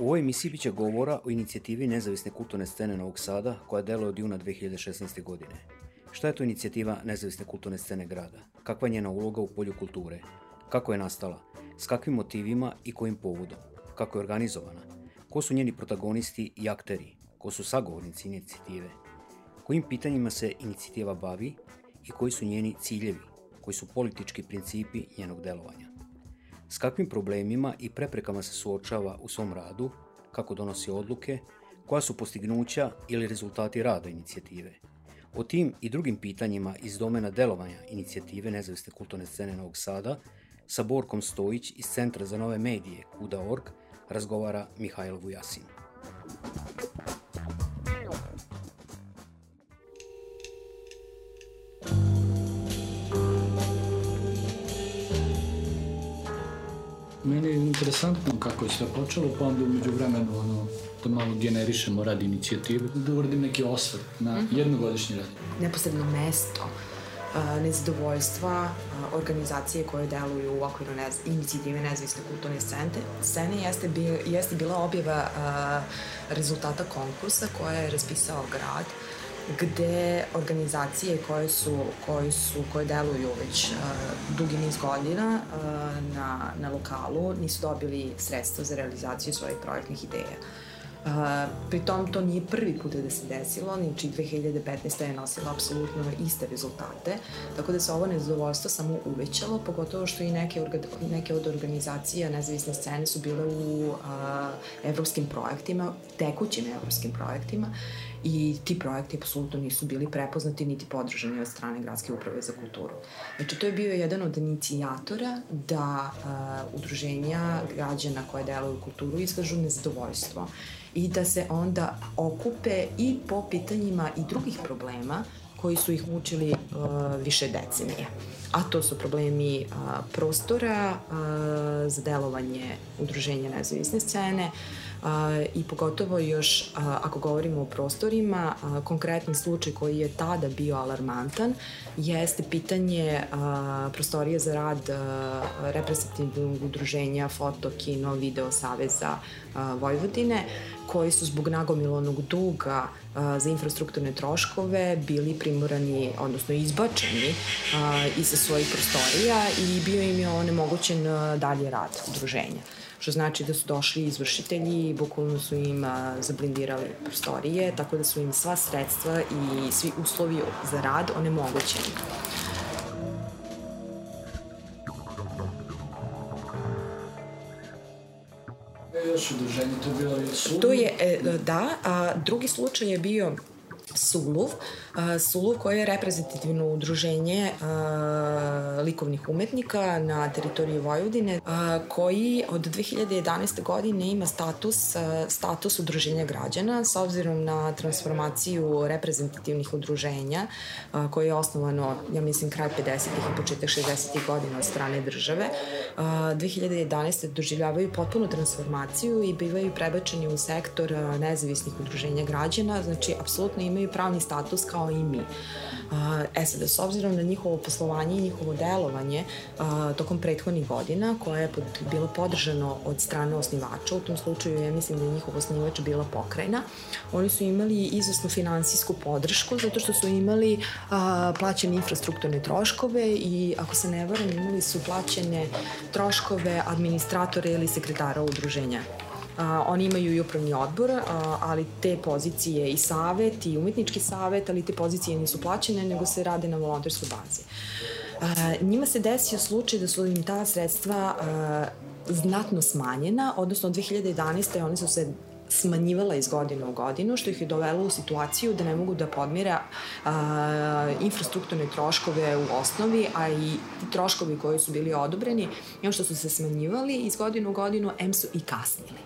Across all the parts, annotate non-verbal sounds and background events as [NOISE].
U ovoj emisiji biće govora o inicijativi Nezavisne kulturne scene Novog Sada koja deluje od juna 2016. godine. Šta je to inicijativa Nezavisne kulturne scene grada? Kakva je njena uloga u polju kulture? Kako je nastala? S kakvim motivima i kojim povodom? Kako je organizovana? Ko su njeni protagonisti i akteri? Ko su sagovornici inicijative? Kojim pitanjima se inicijativa bavi i koji su njeni ciljevi? Koji su politički principi njenog delovanja? S kakvim problemima i preprekama se suočava u svom radu, kako donosi odluke, koja su postignuća ili rezultati rada inicijative. O tim i drugim pitanjima iz domena delovanja inicijative Nezavisne kulturne scene Novog Sada sa Borkom Stojić iz Centra za nove medije Kuda.org razgovara Mihajlo Vujasin. Interesantno kako je sve počelo, pa onda umeđu vremenu ono, da malo generišemo rad inicijative, da uradim neki osvrt na mm -hmm. jednogodišnji rad. Neposredno mesto uh, nezadovoljstva uh, organizacije koje deluju u okviru nez, inicijative nezavisne kulturne scene, scene jeste, bi, jeste bila objava uh, rezultata konkursa koje je raspisao grad gde organizacije koje su, koje su, koje deluju već uh, dugi niz godina uh, na, na lokalu nisu dobili sredstva za realizaciju svojih projektnih ideja. Uh, pri tom to nije prvi put da se desilo, niči 2015. je nosila apsolutno iste rezultate, tako da se ovo nezadovoljstvo samo uvećalo, pogotovo što i neke, neke od organizacija nezavisne scene su bile u uh, evropskim projektima, tekućim evropskim projektima i ti projekti apsolutno nisu bili prepoznati niti podržani od strane Gradske uprave za kulturu. Znači, to je bio jedan od inicijatora da uh, udruženja građana koje deluju u kulturu iskažu nezadovoljstvo i da se onda okupe i po pitanjima i drugih problema koji su ih mučili uh, više decenije. A to su problemi uh, prostora uh, za delovanje udruženja nezavisne scene, uh, i pogotovo još ako govorimo o prostorima, konkretni slučaj koji je tada bio alarmantan jeste pitanje prostorije za rad reprezentativnog udruženja Foto, Kino, Video Saveza Vojvodine koji su zbog nagomilonog duga za infrastrukturne troškove bili primorani, odnosno izbačeni iz svojih prostorija i bio im je onemogućen dalje rad udruženja što znači da su došli izvršitelji i bukvalno su im a, zablindirali prostorije, tako da su im sva sredstva i svi uslovi za rad onemogućeni. još udruženje, to je bilo i To je, e, da, a drugi slučaj je bio Suluv, Suluv koje je reprezentativno udruženje likovnih umetnika na teritoriji Vojvodine koji od 2011. godine ima status, status udruženja građana s obzirom na transformaciju reprezentativnih udruženja koje je osnovano, ja mislim, kraj 50. i početak 60. godina od strane države. 2011. doživljavaju potpunu transformaciju i bivaju prebačeni u sektor nezavisnih udruženja građana, znači apsolutno imaju pravni status kao i mi. E sada, s obzirom na njihovo poslovanje i njihovo delovanje a, tokom prethodnih godina, koje je pod, bilo podržano od strane osnivača, u tom slučaju ja mislim da je njihov osnivač bila pokrajna, oni su imali izvesnu finansijsku podršku zato što su imali a, plaćene infrastrukturne troškove i ako se ne varam imali su plaćene troškove administratore ili sekretara udruženja A, oni imaju i upravni odbor, a, ali te pozicije i savet i umetnički savet, ali te pozicije nisu plaćene, nego se rade na volonterskoj bazi. A, njima se desio slučaj da su im ta sredstva a, znatno smanjena, odnosno od 2011. oni su se smanjivala iz godine u godinu, što ih je dovelo u situaciju da ne mogu da podmira a, infrastrukturne troškove u osnovi, a i ti troškovi koji su bili odobreni, im što su se smanjivali iz godinu u godinu, em su i kasnili.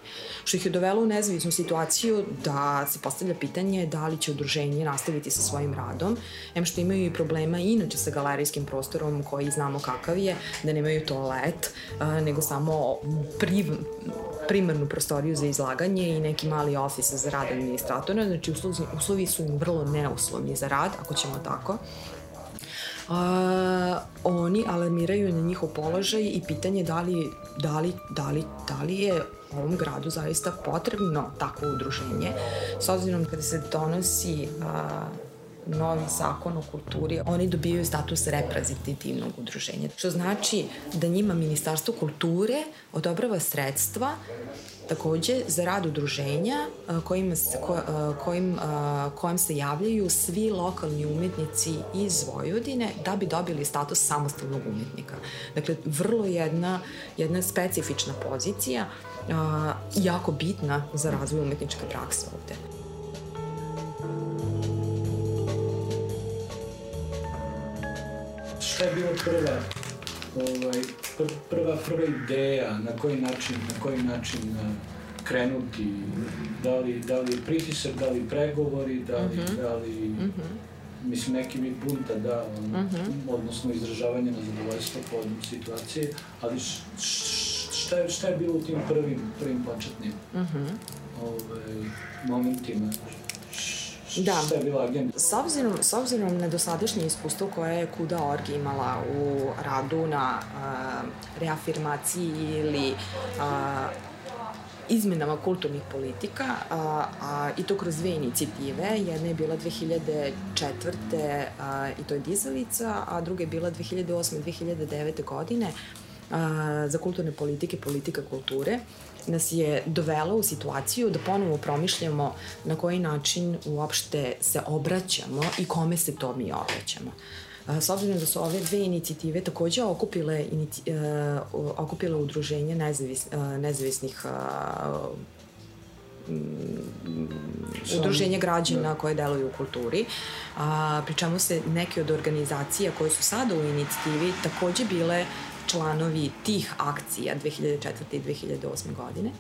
Što ih je dovelo u nezavisnu situaciju da se postavlja pitanje da li će udruženje nastaviti sa svojim radom, em što imaju i problema inače sa galerijskim prostorom koji znamo kakav je, da nemaju toalet, a, nego samo priv, primarnu prostoriju za izlaganje i neki mali ofis za rad administratora, znači uslovi, uslovi su im vrlo neuslovni za rad, ako ćemo tako. A, oni alarmiraju na njihov položaj i pitanje da li, da li, da li, da li je ovom gradu zaista potrebno takvo udruženje, s obzirom kada se donosi a, novi zakon o kulturi, oni dobijaju status reprezentativnog udruženja. Što znači da njima Ministarstvo kulture odobrava sredstva takođe za rad udruženja kojim, ko, kojim, kojim se javljaju svi lokalni umetnici iz Vojvodine da bi dobili status samostalnog umetnika. Dakle, vrlo jedna, jedna specifična pozicija, jako bitna za razvoj umetničke prakse ovde. Šta je bilo prva ovaj, pr prva, prva ideja, na koji način, na koji način uh, krenuti, da li, da li pritisak, da li pregovori, da li, uh mhm. -huh. da li uh mhm. -huh. mislim, neki vid bunta, da, on, uh mhm. -huh. odnosno izražavanje na zadovoljstvo povodom situacije, ali š, šta, je, šta je bilo u tim prvim, prvim početnim uh -huh. ovaj, momentima? Da. Šta je bila agenda? S obzirom, s obzirom na dosadašnje iskustvo koje je Kuda Org imala u radu na uh, reafirmaciji ili uh, izmenama kulturnih politika, a, a, i to kroz dve inicijative. Jedna je bila 2004. A, i to je Dizalica, a druga je bila 2008. 2009. godine a, za kulturne politike, politika kulture nas je dovela u situaciju da ponovo promišljamo na koji način uopšte se obraćamo i kome se to mi obraćamo. S obzirom da su ove dve inicijative takođe okupile, inici, uh, okupile udruženje nezavis, uh, nezavisnih uh, udruženja građana da. koje deluju u kulturi, a, pri čemu se neke od organizacija koje su sada u inicijativi takođe bile članovi tih akcija 2004. i 2008. godine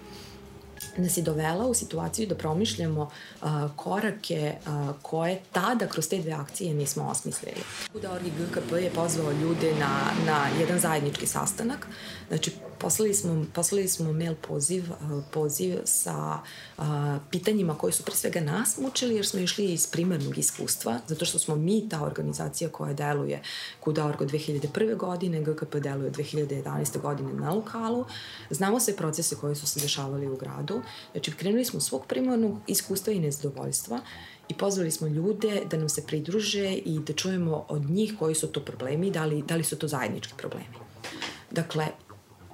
nas je dovela u situaciju da promišljamo uh, korake uh, koje tada kroz te dve akcije nismo osmislili. Da Orgi GKP je pozvao ljude na, na jedan zajednički sastanak. Znači, poslali smo, poslali smo mail poziv, poziv sa uh, pitanjima koje su pre svega nas mučili jer smo išli iz primarnog iskustva, zato što smo mi ta organizacija koja deluje Kuda Orgo 2001. godine, GKP deluje 2011. godine na lokalu. Znamo sve procese koje su se dešavali u gradu Znači, krenuli smo svog primarnog iskustva i nezadovoljstva i pozvali smo ljude da nam se pridruže i da čujemo od njih koji su to problemi, da li, da li su to zajednički problemi. Dakle,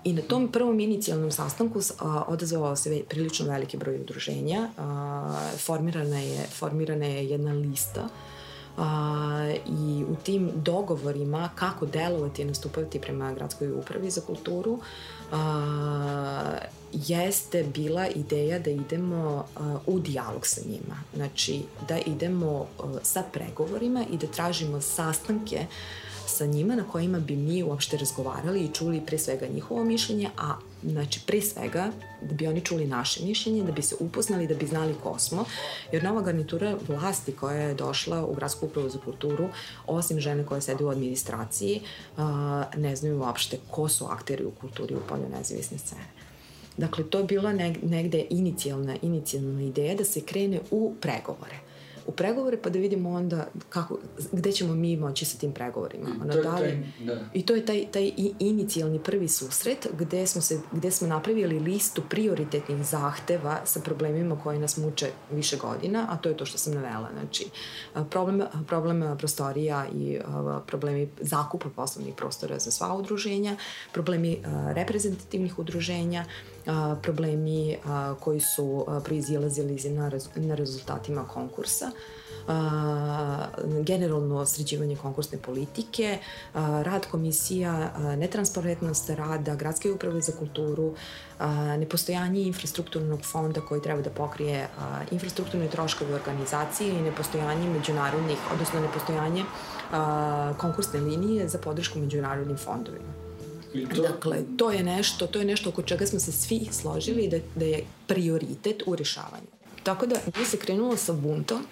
I na tom prvom inicijalnom sastanku a, odazvao se prilično veliki broj udruženja. A, formirana, je, formirana je jedna lista a, i u tim dogovorima kako delovati i nastupati prema gradskoj upravi za kulturu a, jeste bila ideja da idemo uh, u dijalog sa njima. Znači, da idemo uh, sa pregovorima i da tražimo sastanke sa njima na kojima bi mi uopšte razgovarali i čuli pre svega njihovo mišljenje, a znači pre svega da bi oni čuli naše mišljenje, da bi se upoznali, da bi znali ko smo, jer nova garnitura vlasti koja je došla u Gradsku upravu za kulturu, osim žene koje sede u administraciji, ne znaju uopšte ko su akteri u kulturi u polju nezavisne scene. Dakle, to je bila negde inicijalna, inicijalna ideja da se krene u pregovore u pregovore pa da vidimo onda kako, gde ćemo mi moći sa tim pregovorima. Ono, to, da li, taj, da. I to je taj, taj inicijalni prvi susret gde smo, se, gde smo napravili listu prioritetnih zahteva sa problemima koje nas muče više godina, a to je to što sam navela. Znači, problem, problem prostorija i problemi zakupa poslovnih prostora za sva udruženja, problemi reprezentativnih udruženja, a, problemi a, koji su a, proizilazili na, rez, na rezultatima konkursa, generalno sređivanje konkursne politike, rad komisija, netransparentnost rada, gradske uprave za kulturu, nepostojanje infrastrukturnog fonda koji treba da pokrije infrastrukturne troškove organizacije i nepostojanje međunarodnih, odnosno nepostojanje konkursne linije za podršku međunarodnim fondovima. To... Dakle, to je nešto, to je nešto oko čega smo se svi složili da, da je prioritet u rešavanju. Tako da nije se krenulo sa buntom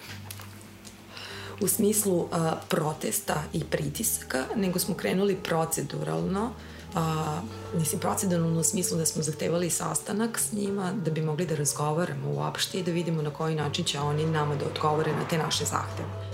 u smislu uh, protesta i pritisaka, nego smo krenuli proceduralno a, mislim, proceduralno u smislu da smo zahtevali sastanak s njima da bi mogli da razgovaramo uopšte i da vidimo na koji način će oni nama da odgovore na te naše zahteve.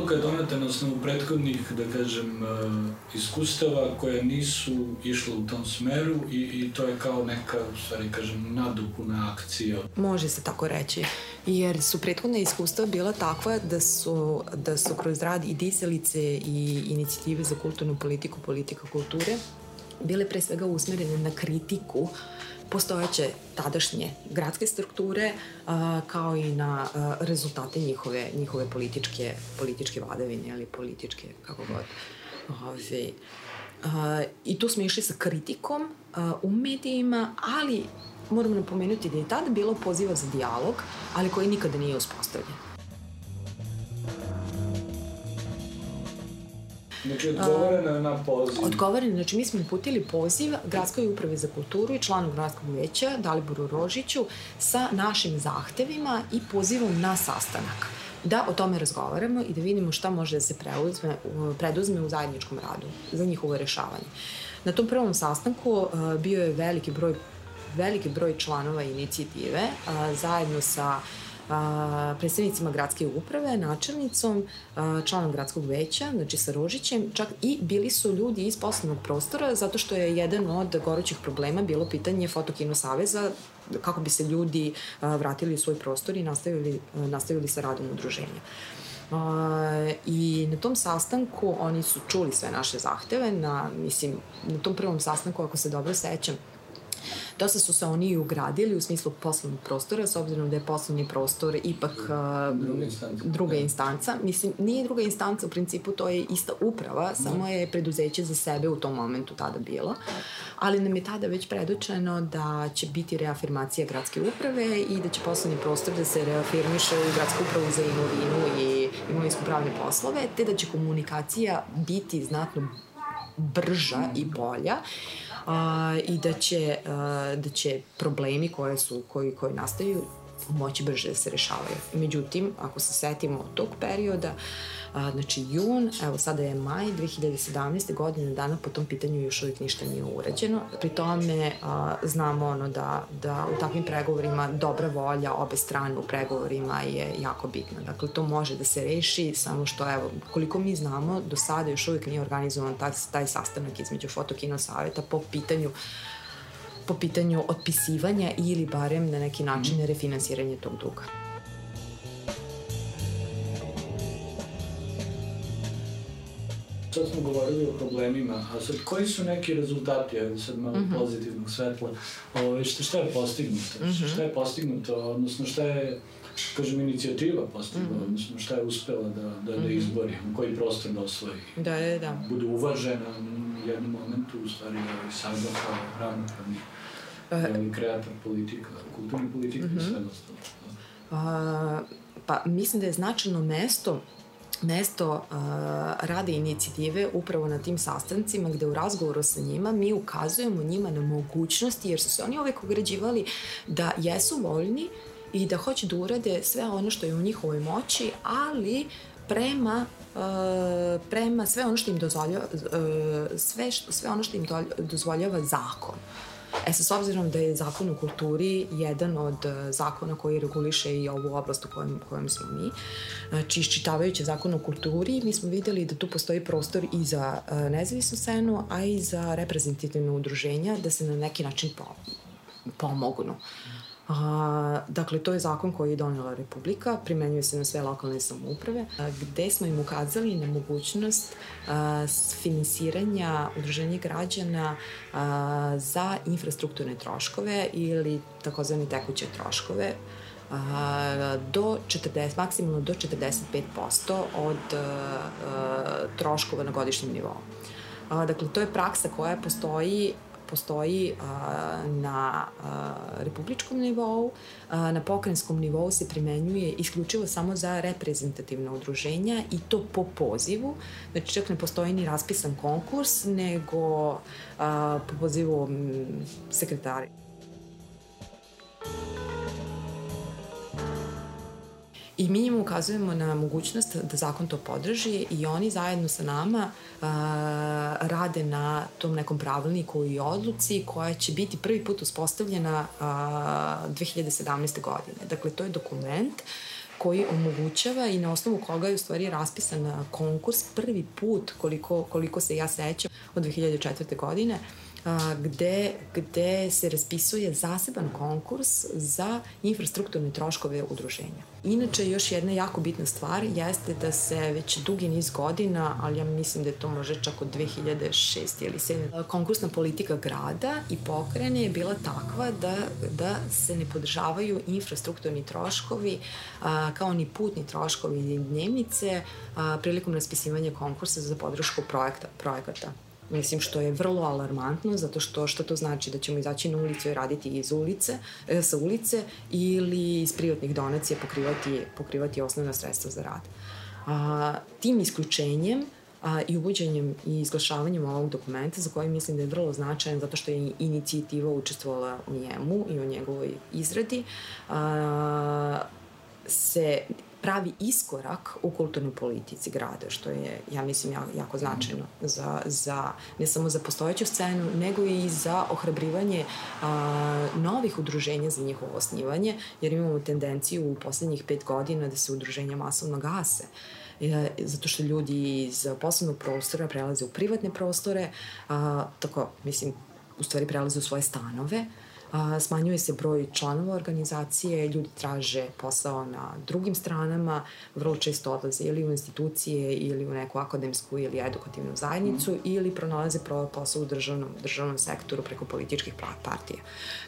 Odluka je doneta na osnovu prethodnih, da kažem, uh, iskustava koje nisu išle u tom smeru i, i to je kao neka, stvari, kažem, nadopuna akcija. Može se tako reći, jer su prethodna iskustva bila takva da su, da su kroz rad i diselice i inicijative za kulturnu politiku, politika kulture, bile pre svega usmerene na kritiku uh, postojeće tadašnje gradske strukture kao i na rezultate njihove, njihove političke, političke vladavine ili političke, kako god. Ove, I tu smo išli sa kritikom u medijima, ali moramo napomenuti da je tada bilo poziva za dijalog, ali koji nikada nije uspostavljen. Znači, odgovoreno na poziv. Odgovoreno, znači mi smo uputili poziv Gradskoj upravi za kulturu i članu Gradskog veća, Daliboru Rožiću, sa našim zahtevima i pozivom na sastanak da o tome razgovaramo i da vidimo šta može da se preuzme, preduzme u zajedničkom radu za njihovo rešavanje. Na tom prvom sastanku bio je veliki broj veliki broj članova inicijative zajedno sa uh, a, predstavnicima gradske uprave, načelnicom, članom gradskog veća, znači sa Rožićem, čak i bili su ljudi iz poslovnog prostora, zato što je jedan od gorućih problema bilo pitanje Fotokino Saveza, kako bi se ljudi vratili u svoj prostor i nastavili, nastavili sa radom udruženja. Uh, I na tom sastanku oni su čuli sve naše zahteve, na, mislim, na tom prvom sastanku, ako se dobro sećam, Dosta su se oni i ugradili u smislu poslovnog prostora, s obzirom da je poslovni prostor ipak uh, druga, instanca. druga instanca. Mislim, nije druga instanca, u principu to je ista uprava, samo je preduzeće za sebe u tom momentu tada bilo. Ali nam je tada već predočeno da će biti reafirmacija gradske uprave i da će poslovni prostor da se reafirmiše u gradsku upravu za imovinu i imovinsko pravne poslove, te da će komunikacija biti znatno brža i bolja a, i da će, a, da će problemi koje su, koji, koji nastaju moći brže da se rešavaju. Međutim, ako se setimo tog perioda, a, znači jun, evo sada je maj 2017. godine dana po tom pitanju još uvijek ništa nije urađeno. Pri tome a, znamo ono da, da u takvim pregovorima dobra volja obe strane u pregovorima je jako bitna. Dakle, to može da se reši, samo što evo, koliko mi znamo, do sada još uvijek nije organizovan taj, taj sastanak između Fotokino saveta po pitanju po pitanju otpisivanja ili barem na neki način mm. refinansiranje tog duga. Sad smo govorili o problemima, a sad koji su neki rezultati, evo sad malo mm -hmm. pozitivnog svetla, Ove, šta, šta je postignuto? Mm -hmm. Šta je postignuto, odnosno šta je, kažem, inicijativa postigla, mm -hmm. odnosno šta je uspela da, da, da mhm. izbori, u koji prostor da osvoji. Da, da, da. Bude uvažena u jednom momentu, u stvari, da sada kao ravnopravni uh, kreator politika, kulturni politika mm -hmm. i sve ostalo. Uh, pa mislim da je značajno mesto mesto uh, rade inicijative upravo na tim sastancima gde u razgovoru sa njima mi ukazujemo njima na mogućnosti jer su se oni uvek ograđivali da jesu voljni i da hoće da urade sve ono što je u njihovoj moći, ali prema uh, prema sve ono što im dozvoljava uh, sve, što, sve ono što im dozvoljava zakon. E sad, s obzirom da je zakon o kulturi jedan od e, zakona koji reguliše i ovu oblast u kojem, kojem smo mi, znači iščitavajući zakon o kulturi, mi smo videli da tu postoji prostor i za e, nezavisnu scenu, a i za reprezentativne udruženja da se na neki način po, pomognu. A, dakle, to je zakon koji je donela Republika, primenjuje se na sve lokalne samouprave, a, gde smo im ukazali na mogućnost a, finansiranja udruženja građana a, za infrastrukturne troškove ili takozvani tekuće troškove a, do 40, maksimalno do 45% od a, troškova na godišnjem nivou. A, dakle, to je praksa koja postoji postoji na republičkom nivou, na pokrajinskom nivou se primenjuje isključivo samo za reprezentativne udruženja i to po pozivu, znači čak ne postoji ni raspisan konkurs, nego po pozivu sekretari. I mi im ukazujemo na mogućnost da zakon to podrži i oni zajedno sa nama a, rade na tom nekom pravilniku i odluci koja će biti prvi put uspostavljena a, 2017. godine. Dakle, to je dokument koji omogućava i na osnovu koga je u stvari raspisan konkurs prvi put koliko, koliko se ja sećam od 2004. godine gde, gde se raspisuje zaseban konkurs za infrastrukturne troškove udruženja. Inače, još jedna jako bitna stvar jeste da se već dugi niz godina, ali ja mislim da je to može čak od 2006. ili 7. konkursna politika grada i pokrene je bila takva da, da se ne podržavaju infrastrukturni troškovi a, kao ni putni troškovi ili dnevnice a, prilikom raspisivanja konkursa za podršku projekta, projekata. Mislim što je vrlo alarmantno zato što što to znači da ćemo izaći na ulicu i raditi iz ulice, e, sa ulice ili iz privatnih donacija pokrivati, pokrivati osnovna sredstva za rad. A, tim isključenjem a, i uvođenjem i izglašavanjem ovog dokumenta za koji mislim da je vrlo značajan zato što je inicijativa učestvovala u njemu i u njegovoj izradi a, se pravi iskorak u kulturnoj politici grada, što je, ja mislim, jako značajno za, za, ne samo za postojeću scenu, nego i za ohrabrivanje a, novih udruženja za njihovo osnivanje, jer imamo tendenciju u poslednjih pet godina da se udruženja masovno gase. E, zato što ljudi iz poslovnog prostora prelaze u privatne prostore, a, tako, mislim, u stvari prelaze u svoje stanove, a, smanjuje se broj članova organizacije, ljudi traže posao na drugim stranama, vrlo često odlaze ili u institucije ili u neku akademsku ili edukativnu zajednicu mm. ili pronalaze posao u državnom, državnom sektoru preko političkih partija.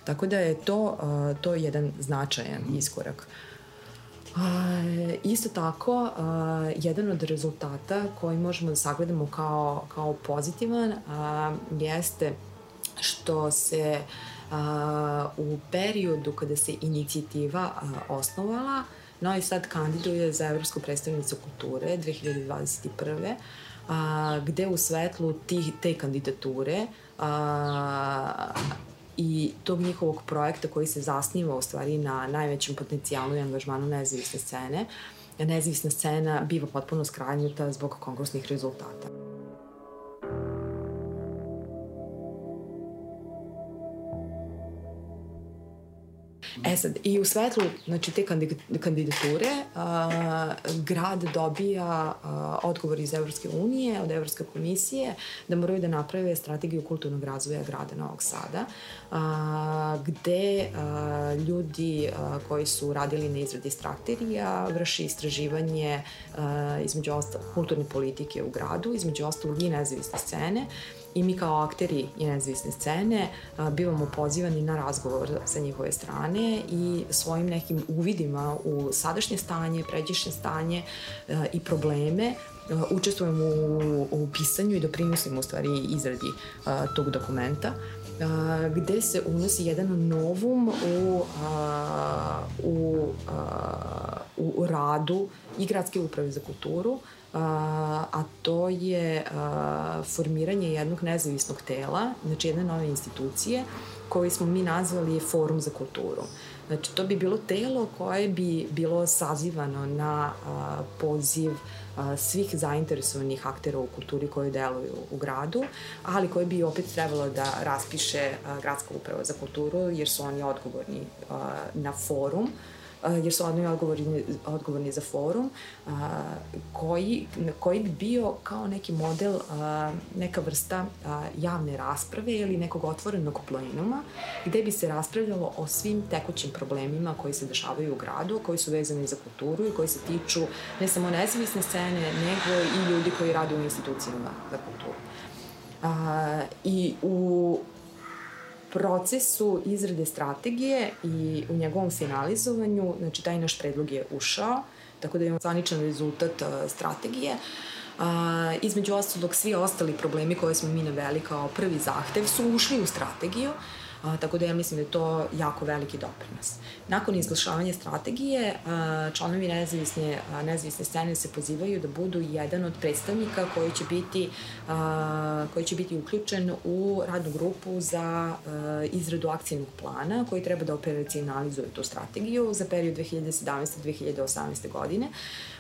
Tako da je to, a, to je jedan značajan iskorak. A, isto tako, a, jedan od rezultata koji možemo da sagledamo kao, kao pozitivan a, jeste što se a, u periodu kada se inicijativa a, osnovala, Novi Sad kandiduje za Evropsku predstavnicu kulture 2021. A, gde u svetlu tih, te kandidature a, i tog njihovog projekta koji se zasniva u stvari na najvećem potencijalu i angažmanu nezavisne scene, nezavisna scena biva potpuno skranjuta zbog konkursnih rezultata. E sad, i u svetlu znači, te kandidature a, grad dobija a, odgovor iz Evropske unije, od Evropske komisije, da moraju da naprave strategiju kulturnog razvoja grada Novog Sada, a, gde a, ljudi a, koji su radili na izradi strategija vrši istraživanje a, između ostalog kulturne politike u gradu, između ostalog i nezavisne scene, i mi kao akteri i nezavisne scene bivamo pozivani na razgovor sa njihove strane i svojim nekim uvidima u sadašnje stanje, pređešnje stanje i probleme učestvujemo u, u pisanju i doprinosimo u stvari izradi tog dokumenta gde se unosi jedan novum u, u, a, u radu i gradske uprave za kulturu, a to je formiranje jednog nezavisnog tela, znači jedne nove institucije, koji smo mi nazvali Forum za kulturu. Znači, to bi bilo telo koje bi bilo sazivano na a, poziv a, svih zainteresovanih aktera u kulturi koji deluju u gradu, ali koje bi opet trebalo da raspiše a, gradska uprava za kulturu, jer su oni odgovorni a, na forum jer su oni odgovorni, odgovorni za forum, koji, koji bi bio kao neki model, neka vrsta javne rasprave ili nekog otvorenog plenuma, gde bi se raspravljalo o svim tekućim problemima koji se dešavaju u gradu, koji su vezani za kulturu i koji se tiču ne samo nezavisne scene, nego i ljudi koji rade u institucijama za kulturu. A, I u procesu izrade strategije i u njegovom finalizovanju, znači taj naš predlog je ušao, tako da imamo zvaničan rezultat uh, strategije. A, između ostalog, svi ostali problemi koje smo mi naveli kao prvi zahtev su ušli u strategiju, A, tako da ja mislim da je to jako veliki doprinos. Nakon izglašavanja strategije, a, članovi nezavisne, a, nezavisne scene se pozivaju da budu jedan od predstavnika koji će biti, a, koji će biti uključen u radnu grupu za a, izradu akcijnog plana koji treba da operacionalizuje tu strategiju za period 2017-2018. godine.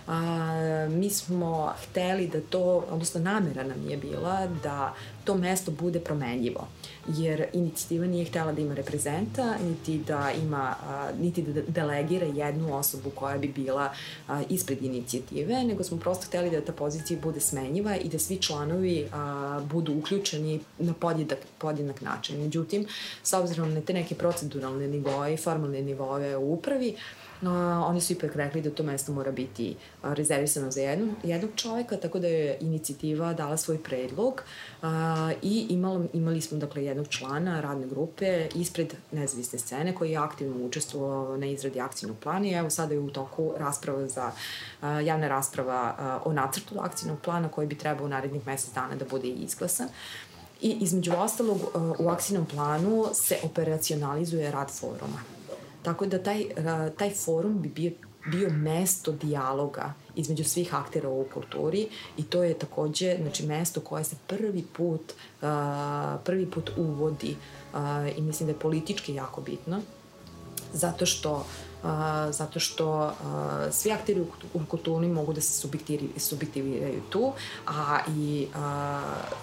A, mi smo hteli da to, odnosno namera nam je bila da to mesto bude promenljivo. Jer inicijativa nije htela da ima reprezenta, niti da ima, niti da delegira jednu osobu koja bi bila ispred inicijative, nego smo prosto hteli da ta pozicija bude smenjiva i da svi članovi budu uključeni na podjedak, podjednak način. Međutim, s obzirom na te neke proceduralne nivoje i formalne nivoje u upravi, no, oni su ipak rekli da to mesto mora biti rezervisano za jednu, jednog čoveka, tako da je inicijativa dala svoj predlog a, i imali, imali smo dakle jednog člana radne grupe ispred nezavisne scene koji je aktivno učestvovao na izradi akcijnog plana i evo sada je u toku rasprava za a, javna rasprava a, o nacrtu akcijnog plana koji bi trebao u narednih mesec dana da bude izglasan. I između ostalog u akcijnom planu se operacionalizuje rad foruma. Tako da taj, taj forum bi bio bio mesto dijaloga između svih aktera u kulturi i to je takođe znači mesto koje se prvi put uh, prvi put uvodi uh, i mislim da je politički jako bitno zato što zato što svi akteri u kulturi mogu da se subjektiviraju tu, a i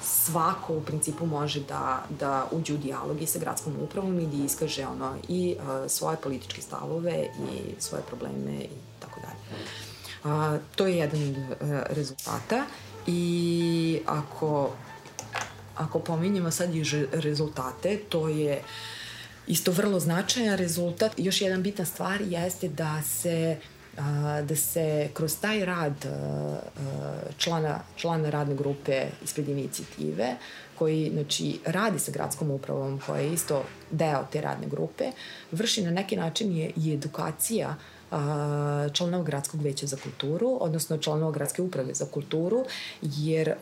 svako u principu može da, da uđe u dijalog i sa gradskom upravom i da iskaže ono, i svoje političke stavove i svoje probleme i tako dalje. To je jedan od rezultata i ako ako pominjemo sad i rezultate, to je uh, isto vrlo značajan rezultat. Još jedan bitna stvar jeste da se da se kroz taj rad člana, člana radne grupe ispred inicijative, koji znači, radi sa gradskom upravom, koja je isto deo te radne grupe, vrši na neki način je i edukacija članova gradskog veća za kulturu, odnosno članova gradske uprave za kulturu, jer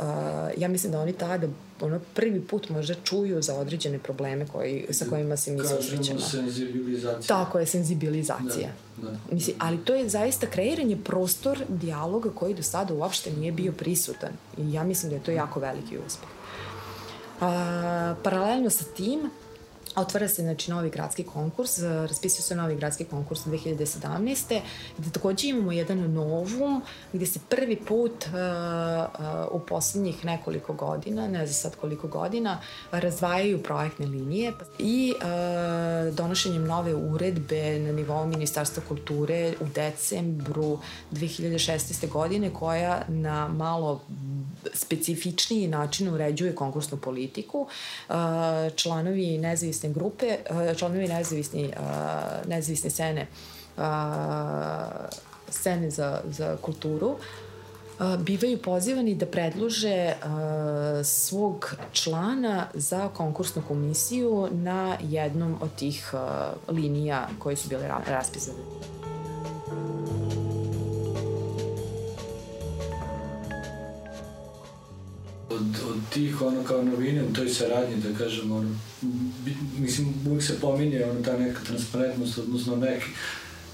ja mislim da oni tada ono prvi put možda čuju za određene probleme koji, sa kojima se mi susrećemo. Kažemo senzibilizacija. Tako je, senzibilizacija. Da, da. Mislim, ali to je zaista kreiranje prostor dijaloga koji do sada uopšte nije bio prisutan. I ja mislim da je to jako veliki uspeh. A, paralelno sa tim, Otvara se znači, novi gradski konkurs, raspisuje se novi gradski konkurs 2017. gde takođe imamo jedan novum gde se prvi put uh, uh, u poslednjih nekoliko godina, ne znam sad koliko godina, razdvajaju projektne linije i uh, donošenjem nove uredbe na nivou Ministarstva kulture u decembru 2016. godine koja na malo specifičniji način uređuje konkursnu politiku. Uh, članovi nezavisne grupe, uh, članovi nezavisni, uh, nezavisne scene scene za, za kulturu bivaju pozivani da predlože svog člana za konkursnu komisiju na jednom od tih linija koje su bile raspisane. Tih, ono, kao novine u toj saradnji, da kažem, ono, mislim, uvijek se pominje, ono, ta neka transparentnost, odnosno neki,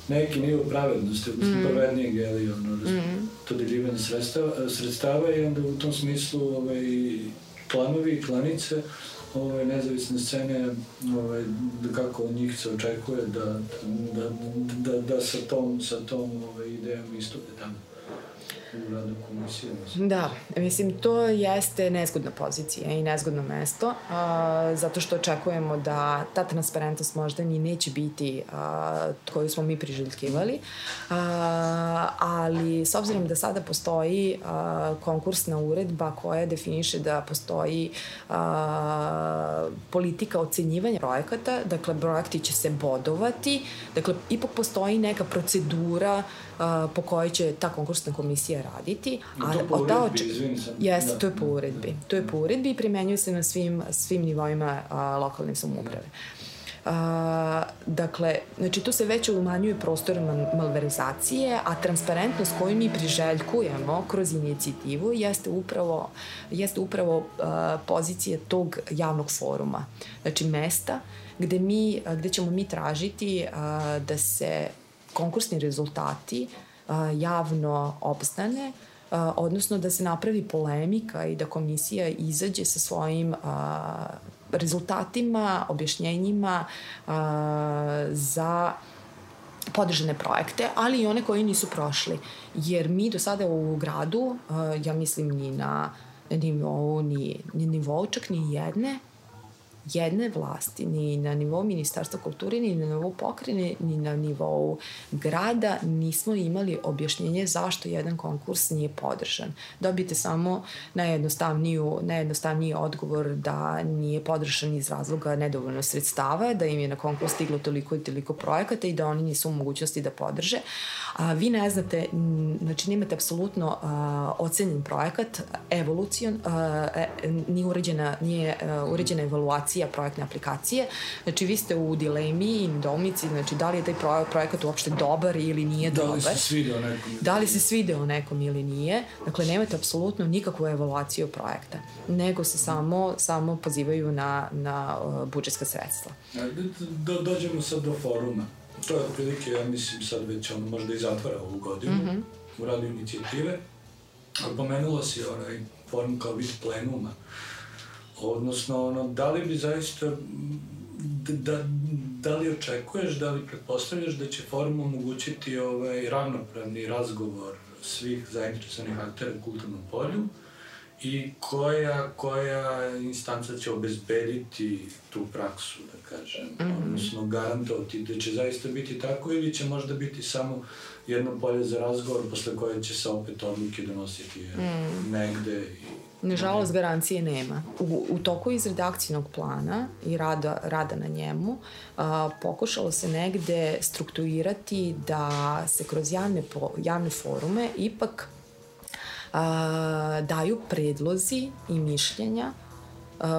neki nivo pravednosti, odnosno mm. pravednijeg, jeli, ono, mm. to deljivanje sredstava, sredstava i onda u tom smislu, ovaj, klanovi i klanice, ovaj, nezavisne scene, ovaj, da kako od njih se očekuje da, da, da, da, da sa tom, sa tom ovaj, idejom istupe tamo. Da, mislim, to jeste nezgodna pozicija i nezgodno mesto, a, zato što očekujemo da ta transparentnost možda ni neće biti a, koju smo mi priželjkivali, a, ali s obzirom da sada postoji a, konkursna uredba koja definiše da postoji a, politika ocenjivanja projekata, dakle, projekti će se bodovati, dakle, ipak postoji neka procedura po kojoj će ta konkursna komisija raditi. A to po uredbi, sam. Jeste, da. to je po uredbi. To je po uredbi i primenjuje se na svim, svim nivoima a, lokalne samouprave. A, dakle, znači tu se već umanjuje prostor malverizacije, a transparentnost koju mi priželjkujemo kroz inicijativu jeste upravo, jeste upravo a, pozicija tog javnog foruma. Znači mesta gde, mi, gde ćemo mi tražiti a, da se konkursni rezultati javno obstane, odnosno da se napravi polemika i da komisija izađe sa svojim rezultatima, objašnjenjima za podržane projekte, ali i one koji nisu prošli. Jer mi do sada u gradu, ja mislim ni na nivou, ni, ni nivou čak ni jedne jedne vlasti, ni na nivou Ministarstva kulture, ni na nivou pokrene, ni na nivou grada nismo imali objašnjenje zašto jedan konkurs nije podržan. Dobite samo najjednostavniju, najjednostavniji odgovor da nije podržan iz razloga nedovoljno sredstava, da im je na konkurs stiglo toliko i toliko projekata i da oni nisu u mogućnosti da podrže. A, vi ne znate, znači nemate apsolutno a, ocenjen projekat, evolucion, a, e, nije uređena, nije a, uređena evaluacija projektne aplikacije. Znači, vi ste u dilemi i domici, znači, da li je taj projekat uopšte dobar ili nije da dobar. Da li se svideo nekom? Da li se svideo nekom ili nije. Dakle, nemate apsolutno nikakvu evaluaciju projekta, nego se samo, samo pozivaju na, na budžetska sredstva. Do, dođemo sad do foruma. To je otprilike, ja mislim, sad već ono možda i zatvara ovu godinu mm -hmm. u radu inicijative. Ali pomenula si onaj forum kao vid plenuma. Odnosno, ono, da li bi zaista, da, da li očekuješ, da li pretpostavljaš da će forum omogućiti ovaj ravnopravni razgovor svih zainteresovanih aktera u kulturnom polju i koja, koja instanca će obezbediti tu praksu, da kažem, mm -hmm. odnosno garantovati da će zaista biti tako ili će možda biti samo jedno polje za razgovor posle koje će se opet odluke donositi mm. negde i Nažalost, garancije nema. U, u toku izrade akcijnog plana i rada, rada na njemu a, pokušalo se negde strukturirati da se kroz javne, po, javne forume ipak a, daju predlozi i mišljenja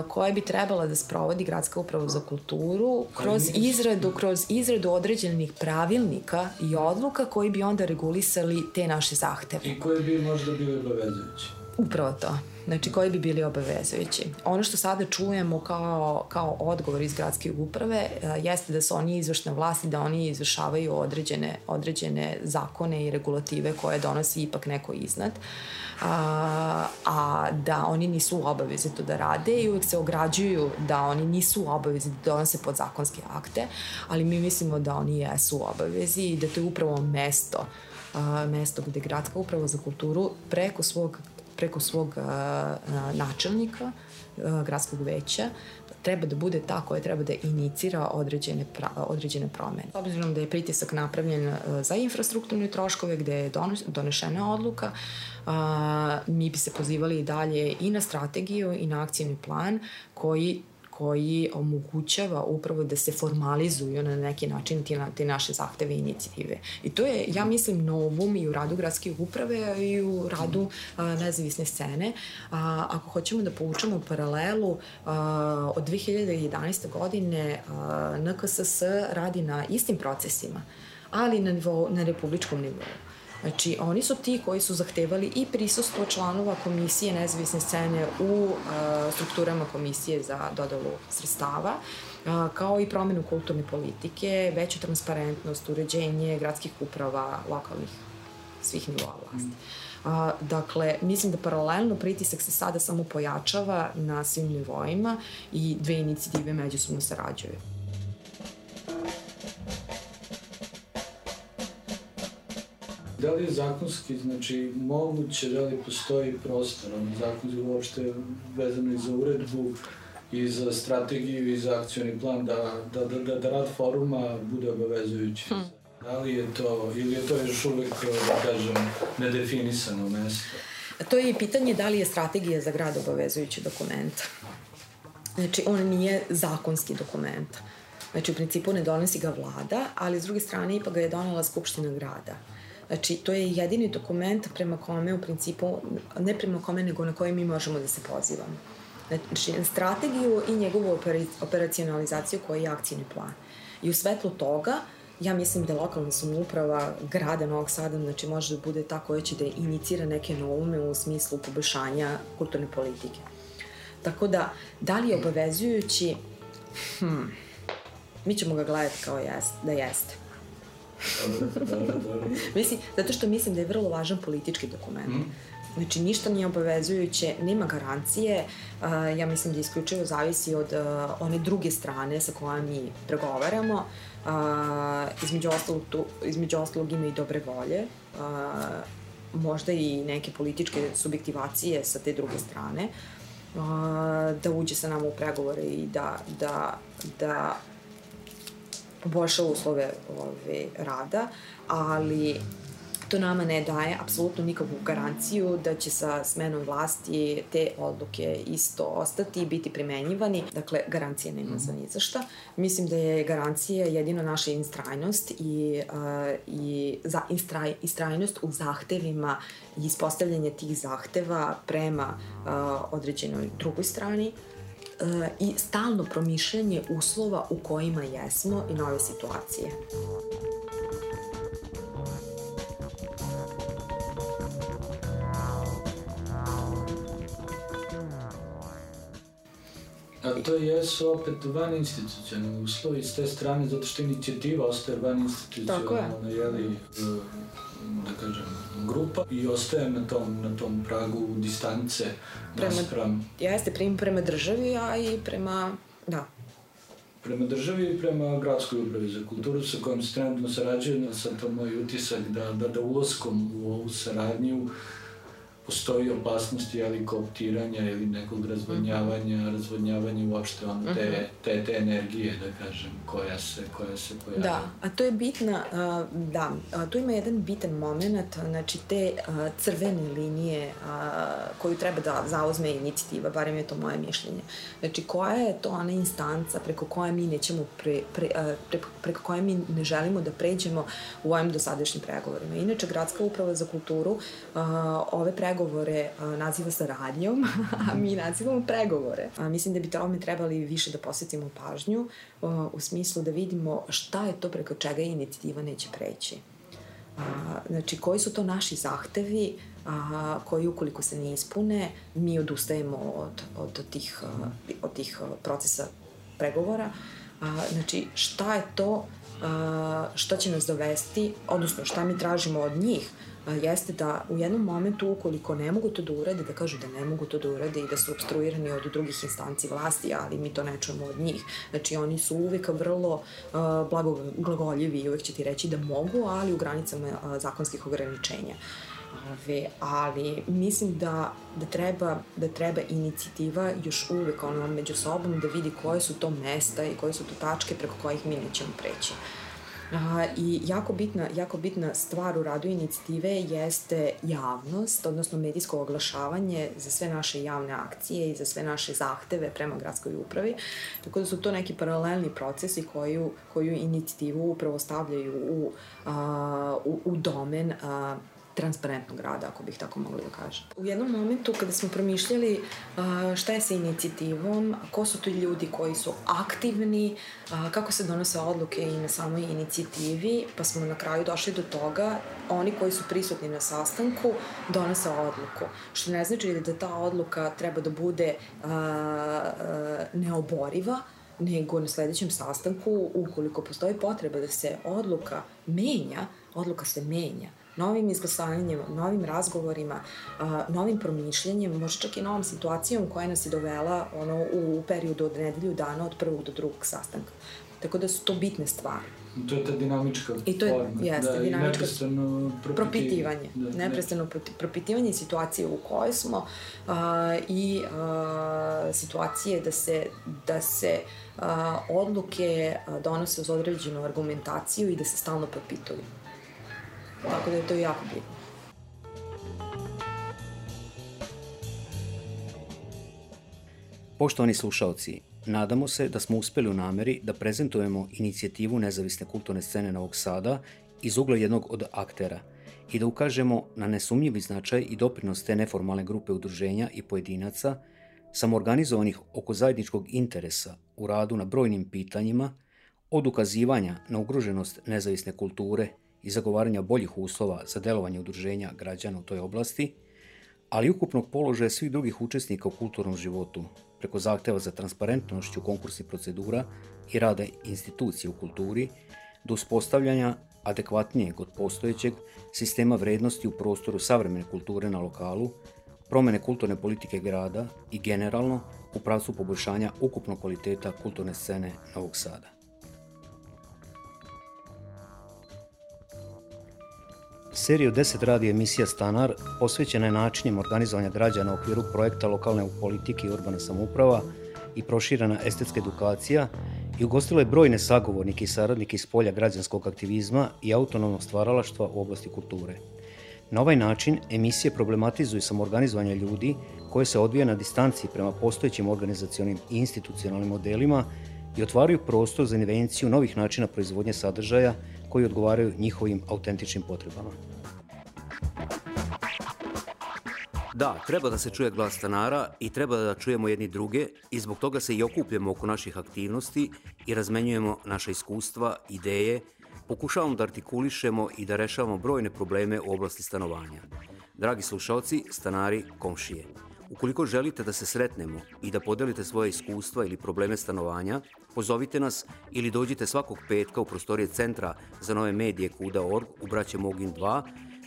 koje bi trebala da sprovodi Gradska uprava za kulturu kroz izradu, kroz izradu određenih pravilnika i odluka koji bi onda regulisali te naše zahteve. I koje bi možda bile obavezujuće. Upravo to znači koji bi bili obavezujući. Ono što sada čujemo kao, kao odgovor iz gradske uprave uh, jeste da su oni izvršna vlast i da oni izvršavaju određene, određene zakone i regulative koje donosi ipak neko iznad. A, a da oni nisu obavezi to da rade i uvek se ograđuju da oni nisu obavezi da donose podzakonske akte, ali mi mislimo da oni jesu obavezi i da to je upravo mesto mesto gde gradska uprava za kulturu preko svog preko svog načelnika gradskog veća treba da bude ta koja treba da inicira određene, pra, određene promene. S obzirom da je pritisak napravljen za infrastrukturne troškove gde je donešena odluka, a, mi bi se pozivali i dalje i na strategiju i na akcijni plan koji koji omogućava upravo da se formalizuju na neki način te, te naše zahteve i inicijative. I to je, ja mislim, novum i u radu gradske uprave i u radu a, nezavisne scene. A, ako hoćemo da povučemo paralelu, a, od 2011. godine a, NKSS radi na istim procesima, ali na, nivou, na republičkom nivou. Znači, oni su ti koji su zahtevali i prisustvo članova komisije nezavisne scene u uh, strukturama komisije za dodalu sredstava, uh, kao i promenu kulturne politike, veću transparentnost, uređenje gradskih uprava, lokalnih svih nivoa vlasti. A, dakle, mislim da paralelno pritisak se sada samo pojačava na svim nivoima i dve inicijative međusobno sarađuju. Da li je zakonski, znači, moguće, da li postoji prostor, ono, zakonski uopšte vezano i za uredbu, i za strategiju i za akcioni plan da, da, da, da, da rad foruma bude obavezujući. Hmm. Da li je to, ili je to još uvek, da kažem, nedefinisano mesto? To je pitanje da li je strategija za grad obavezujući dokument. Znači, on nije zakonski dokument. Znači, u principu ne donosi ga vlada, ali s druge strane ipak ga je donela Skupština grada. Znači, to je jedini dokument prema kome, u principu, ne prema kome, nego na koje mi možemo da se pozivamo. Znači, strategiju i njegovu operacionalizaciju koji je akcijni plan. I u svetlu toga, ja mislim da lokalna samouprava grada Novog Sada znači može da bude ta koja će da inicira neke novume u smislu poboljšanja kulturne politike. Tako da, da li je obavezujući, hmm, mi ćemo ga gledati kao jest, da jeste. Mislim, zato što mislim da je vrlo važan politički dokument. Mm. Znači, ništa nije obavezujuće, nema garancije. Uh, ja mislim da isključivo zavisi od uh, one druge strane sa kojom mi pregovaramo. Uh, između, ostalog, tu, između ostalog ima i dobre volje. Uh, možda i neke političke subjektivacije sa te druge strane. Uh, da uđe sa nama u pregovore i da, da, da poboljša uslove ove, rada, ali to nama ne daje apsolutno nikakvu garanciju da će sa smenom vlasti te odluke isto ostati i biti primenjivani. Dakle, garancije nema za ni za šta. Mislim da je garancija jedino naša istrajnost i, uh, i za istraj, istrajnost u zahtevima i ispostavljanje tih zahteva prema uh, određenoj drugoj strani uh, i stalno promišljanje uslova u kojima jesmo i nove situacije. A to jesu opet van institucionalni uslovi s te strane, zato što inicijativa ostaje van institucionalna, jeli, da kažem, grupa i ostaje na tom, na tom pragu distance prema, naspram... Jeste, prema, prema državi, a i prema, da, prema državi i prema gradskoj upravi za kulturu sa kojom se trenutno sarađuje, sad to moj utisak da, da, da ulaskom u ovu saradnju uh, postoji opasnost ali kooptiranja ili nekog razvodnjavanja, -hmm. razvodnjavanja uopšte on, te, -hmm. te, te energije, da kažem, koja se, koja se pojavlja. Da, a to je bitna, da, tu ima jedan bitan moment, znači te crvene linije koju treba da zauzme inicijativa, barem je to moje mišljenje. Znači, koja je to ona instanca preko koje mi nećemo, pre, pre, pre, preko koje mi ne želimo da pređemo u ovim dosadašnjim pregovorima. Inače, Gradska uprava za kulturu ove pregovore pregovore naziva saradnjom, [LAUGHS] a mi nazivamo pregovore. A, mislim da bi tome trebali više da posvetimo pažnju u smislu da vidimo šta je to preko čega inicijativa neće preći. A, znači, koji su to naši zahtevi a, koji ukoliko se ne ispune, mi odustajemo od, od, tih, od tih procesa pregovora. A, znači, šta je to a, šta će nas dovesti, odnosno šta mi tražimo od njih, jeste da u jednom momentu ukoliko ne mogu to da urade, da kažu da ne mogu to da urade i da su obstruirani od drugih instanci vlasti, ali mi to ne čujemo od njih. Znači oni su uvek vrlo uh, blagogoljivi i uvek će ti reći da mogu, ali u granicama uh, zakonskih ograničenja. Ove, ali mislim da, da, treba, da treba inicijativa još uvek ono, među sobom da vidi koje su to mesta i koje su to tačke preko kojih mi nećemo preći. A, I jako bitna, jako bitna stvar u radu inicijative jeste javnost, odnosno medijsko oglašavanje za sve naše javne akcije i za sve naše zahteve prema gradskoj upravi. Tako da su to neki paralelni procesi koju, koju inicijativu upravo stavljaju u, a, u, u domen a, transparentnog rada, ako bih tako mogla da kažem. U jednom momentu kada smo promišljali šta je sa inicijativom, ko su tu ljudi koji su aktivni, kako se donose odluke i na samoj inicijativi, pa smo na kraju došli do toga, oni koji su prisutni na sastanku donose odluku. Što ne znači da ta odluka treba da bude neoboriva, nego na sledećem sastanku, ukoliko postoji potreba da se odluka menja, odluka se menja novim izglasavanjem, novim razgovorima, novim promišljanjem, možda čak i novom situacijom koja nas je dovela ono, u periodu od nedelju dana od prvog do drugog sastanka. Tako da su to bitne stvari. To je ta dinamička I to je, forma. Jeste, da, dinamička neprestano propitivanje. Da, neprestano propitivanje situacije u kojoj smo a, i a, situacije da se, da se a, odluke donose uz određenu argumentaciju i da se stalno propituju. Tako da je to jako bitno. Poštovani slušalci, nadamo se da smo uspeli u nameri da prezentujemo inicijativu nezavisne kulturne scene Novog Sada iz ugla jednog od aktera i da ukažemo na nesumnjivi značaj i doprinos te neformalne grupe udruženja i pojedinaca samoorganizovanih oko zajedničkog interesa u radu na brojnim pitanjima, od ukazivanja na ugroženost nezavisne kulture i zagovaranja boljih uslova za delovanje udruženja građana u toj oblasti, ali i ukupnog položaja svih drugih učesnika u kulturnom životu, preko zahteva za transparentnošću konkursnih procedura i rada institucije u kulturi, do uspostavljanja adekvatnijeg od postojećeg sistema vrednosti u prostoru savremene kulture na lokalu, promene kulturne politike grada i generalno u pravcu poboljšanja ukupnog kvaliteta kulturne scene Novog Sada. Seriju 10 radi emisija Stanar posvećena je načinima organizovanja građana u okviru projekta lokalne politike i urbana samuprava i proširena estetska edukacija i ugostilo je brojne sagovornike i saradnike iz polja građanskog aktivizma i autonomnog stvaralaštva u oblasti kulture. Na ovaj način emisije problematizuju samorganizovanje ljudi koje se odvija na distanci prema postojećim organizacionim i institucionalnim modelima i otvaraju prostor za invenciju novih načina proizvodnje sadržaja koji odgovaraju njihovim autentičnim potrebama. Da, treba da se čuje glas stanara i treba da čujemo jedni druge i zbog toga se i okupljamo oko naših aktivnosti i razmenjujemo naše iskustva, ideje, pokušavamo da artikulišemo i da rešavamo brojne probleme u oblasti stanovanja. Dragi slušalci, stanari, komšije, ukoliko želite da se sretnemo i da podelite svoje iskustva ili probleme stanovanja, pozovite nas ili dođite svakog petka u prostorije Centra za nove medije Kuda.org u Braće Mogin 2,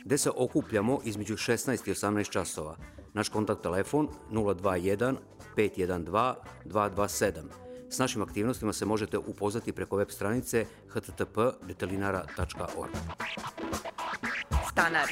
gde se okupljamo između 16 i 18 časova. Naš kontakt telefon 021 512 227. S našim aktivnostima se možete upoznati preko web stranice http detelinara.org. Stanar.